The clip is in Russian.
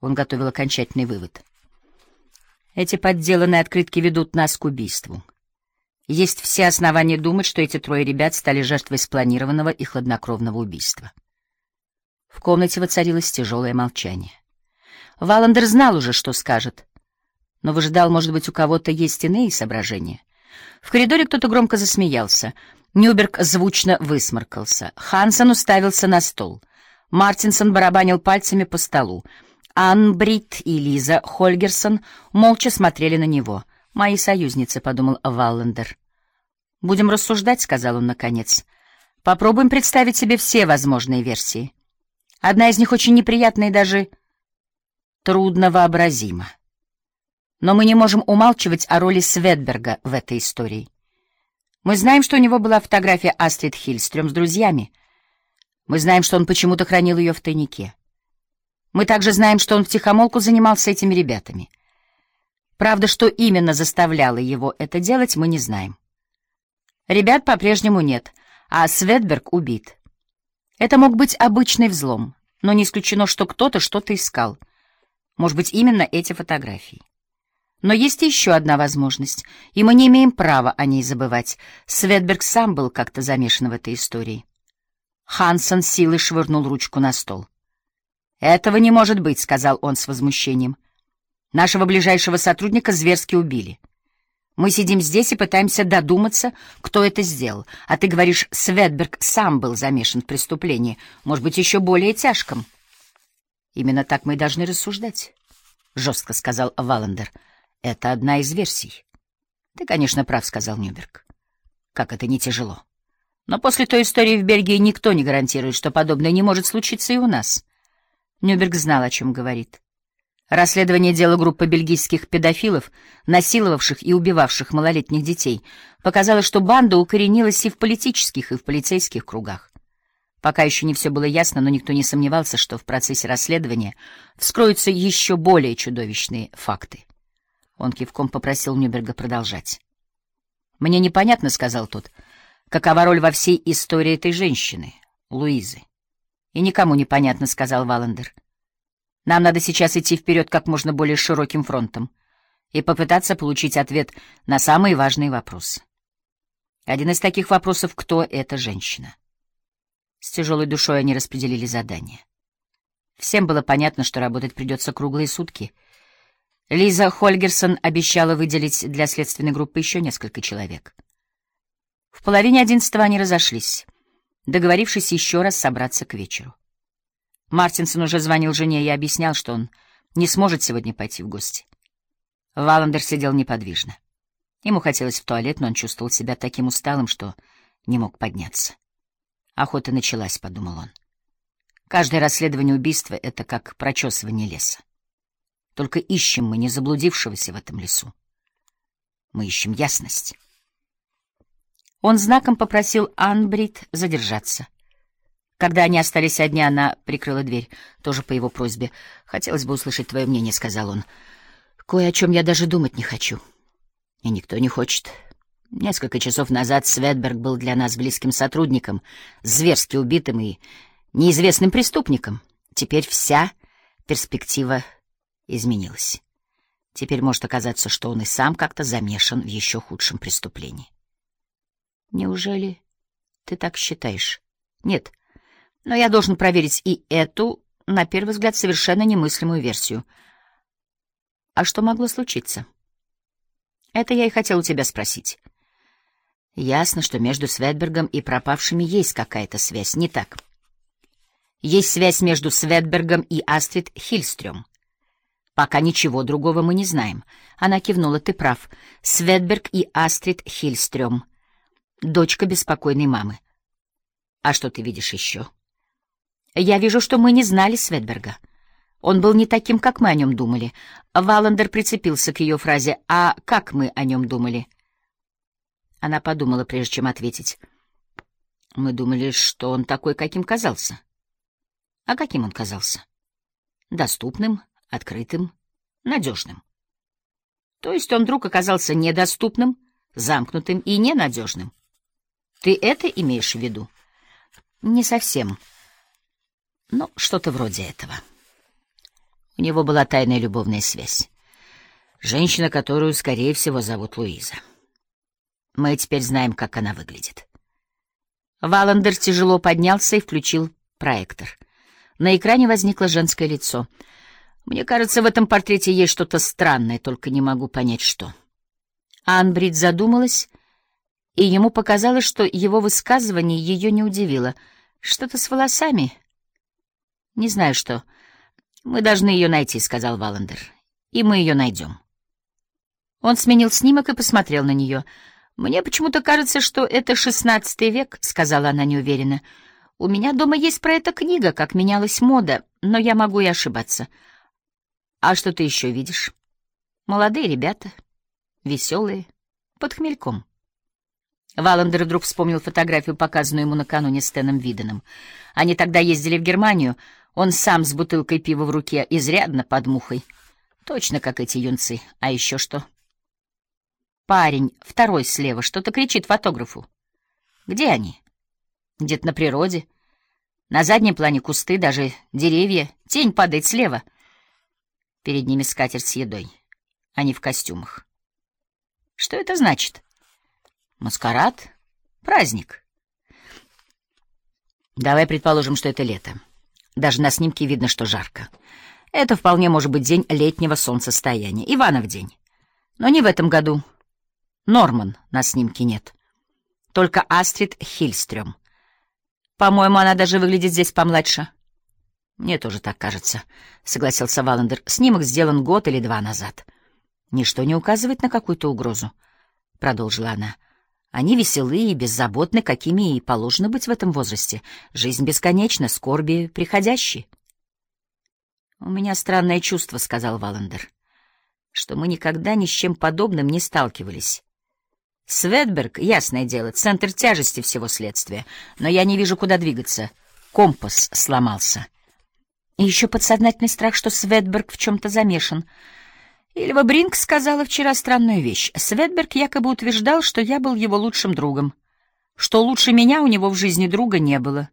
Он готовил окончательный вывод. Эти подделанные открытки ведут нас к убийству. Есть все основания думать, что эти трое ребят стали жертвой спланированного и хладнокровного убийства. В комнате воцарилось тяжелое молчание. Валандер знал уже, что скажет, но выжидал, может быть, у кого-то есть иные соображения. В коридоре кто-то громко засмеялся. Нюберг звучно высморкался. Хансен уставился на стол. Мартинсон барабанил пальцами по столу. Анбрид и Лиза Хольгерсон молча смотрели на него. «Мои союзницы», — подумал Валлендер. «Будем рассуждать», — сказал он наконец. «Попробуем представить себе все возможные версии. Одна из них очень неприятная и даже трудновообразима. Но мы не можем умалчивать о роли Светберга в этой истории. Мы знаем, что у него была фотография Астрид Хильстрём с друзьями. Мы знаем, что он почему-то хранил ее в тайнике. Мы также знаем, что он втихомолку занимался этими ребятами. Правда, что именно заставляло его это делать, мы не знаем. Ребят по-прежнему нет, а Светберг убит. Это мог быть обычный взлом, но не исключено, что кто-то что-то искал. Может быть, именно эти фотографии. Но есть еще одна возможность, и мы не имеем права о ней забывать. Светберг сам был как-то замешан в этой истории. Хансон силой швырнул ручку на стол. «Этого не может быть», — сказал он с возмущением. «Нашего ближайшего сотрудника зверски убили. Мы сидим здесь и пытаемся додуматься, кто это сделал. А ты говоришь, Светберг сам был замешан в преступлении, может быть, еще более тяжком». «Именно так мы и должны рассуждать», — жестко сказал Валандер. «Это одна из версий». «Ты, конечно, прав», — сказал Нюберг. «Как это не тяжело. Но после той истории в Бельгии никто не гарантирует, что подобное не может случиться и у нас». Нюберг знал, о чем говорит. Расследование дела группы бельгийских педофилов, насиловавших и убивавших малолетних детей, показало, что банда укоренилась и в политических, и в полицейских кругах. Пока еще не все было ясно, но никто не сомневался, что в процессе расследования вскроются еще более чудовищные факты. Он кивком попросил Нюберга продолжать. «Мне непонятно», — сказал тот, — «какова роль во всей истории этой женщины, Луизы. И никому не понятно, сказал Валандер. Нам надо сейчас идти вперед как можно более широким фронтом и попытаться получить ответ на самые важные вопросы. Один из таких вопросов — кто эта женщина? С тяжелой душой они распределили задание. Всем было понятно, что работать придется круглые сутки. Лиза Хольгерсон обещала выделить для следственной группы еще несколько человек. В половине одиннадцатого они разошлись договорившись еще раз собраться к вечеру. Мартинсон уже звонил жене и объяснял, что он не сможет сегодня пойти в гости. Валандер сидел неподвижно. Ему хотелось в туалет, но он чувствовал себя таким усталым, что не мог подняться. Охота началась, — подумал он. Каждое расследование убийства — это как прочесывание леса. Только ищем мы не заблудившегося в этом лесу. Мы ищем ясность. Он знаком попросил Анбрид задержаться. Когда они остались одни, она прикрыла дверь, тоже по его просьбе. «Хотелось бы услышать твое мнение», — сказал он. «Кое о чем я даже думать не хочу. И никто не хочет. Несколько часов назад Светберг был для нас близким сотрудником, зверски убитым и неизвестным преступником. Теперь вся перспектива изменилась. Теперь может оказаться, что он и сам как-то замешан в еще худшем преступлении. Неужели ты так считаешь? Нет. Но я должен проверить и эту, на первый взгляд, совершенно немыслимую версию. А что могло случиться? Это я и хотел у тебя спросить. Ясно, что между Светбергом и пропавшими есть какая-то связь, не так? Есть связь между Светбергом и Астрид Хильстрём. Пока ничего другого мы не знаем. Она кивнула, ты прав. Светберг и Астрид Хильстрём — дочка беспокойной мамы. А что ты видишь еще? Я вижу, что мы не знали Светберга. Он был не таким, как мы о нем думали. Валандер прицепился к ее фразе «А как мы о нем думали?» Она подумала, прежде чем ответить. Мы думали, что он такой, каким казался. А каким он казался? Доступным, открытым, надежным. То есть он вдруг оказался недоступным, замкнутым и ненадежным. Ты это имеешь в виду? Не совсем. Ну, что-то вроде этого. У него была тайная любовная связь. Женщина, которую, скорее всего, зовут Луиза. Мы теперь знаем, как она выглядит. Валандер тяжело поднялся и включил проектор. На экране возникло женское лицо. Мне кажется, в этом портрете есть что-то странное, только не могу понять, что. Анбрид задумалась, и ему показалось, что его высказывание ее не удивило. Что-то с волосами? Не знаю, что. Мы должны ее найти, — сказал Валандер. И мы ее найдем. Он сменил снимок и посмотрел на нее. «Мне почему-то кажется, что это шестнадцатый век», — сказала она неуверенно. «У меня дома есть про это книга, как менялась мода, но я могу и ошибаться. А что ты еще видишь? Молодые ребята, веселые, под хмельком». Валандер вдруг вспомнил фотографию, показанную ему накануне Стэном Виденом. Они тогда ездили в Германию, он сам с бутылкой пива в руке, изрядно под мухой. Точно как эти юнцы. А еще что? Парень, второй слева, что-то кричит фотографу. Где они? Где-то на природе. На заднем плане кусты, даже деревья. Тень падает слева. Перед ними скатерть с едой. Они в костюмах. Что это значит? Маскарад? Праздник. Давай предположим, что это лето. Даже на снимке видно, что жарко. Это вполне может быть день летнего солнцестояния. Иванов день. Но не в этом году. Норман на снимке нет. Только Астрид Хильстрём. По-моему, она даже выглядит здесь помладше. Мне тоже так кажется, согласился Валандер. Снимок сделан год или два назад. Ничто не указывает на какую-то угрозу, продолжила она. Они веселые и беззаботны, какими и положено быть в этом возрасте. Жизнь бесконечна, скорби приходящие. У меня странное чувство, сказал Валандер, что мы никогда ни с чем подобным не сталкивались. Светберг, ясное дело, центр тяжести всего следствия, но я не вижу, куда двигаться. Компас сломался. И еще подсознательный страх, что Светберг в чем-то замешан. Ильва Бринк сказала вчера странную вещь. Светберг якобы утверждал, что я был его лучшим другом, что лучше меня у него в жизни друга не было.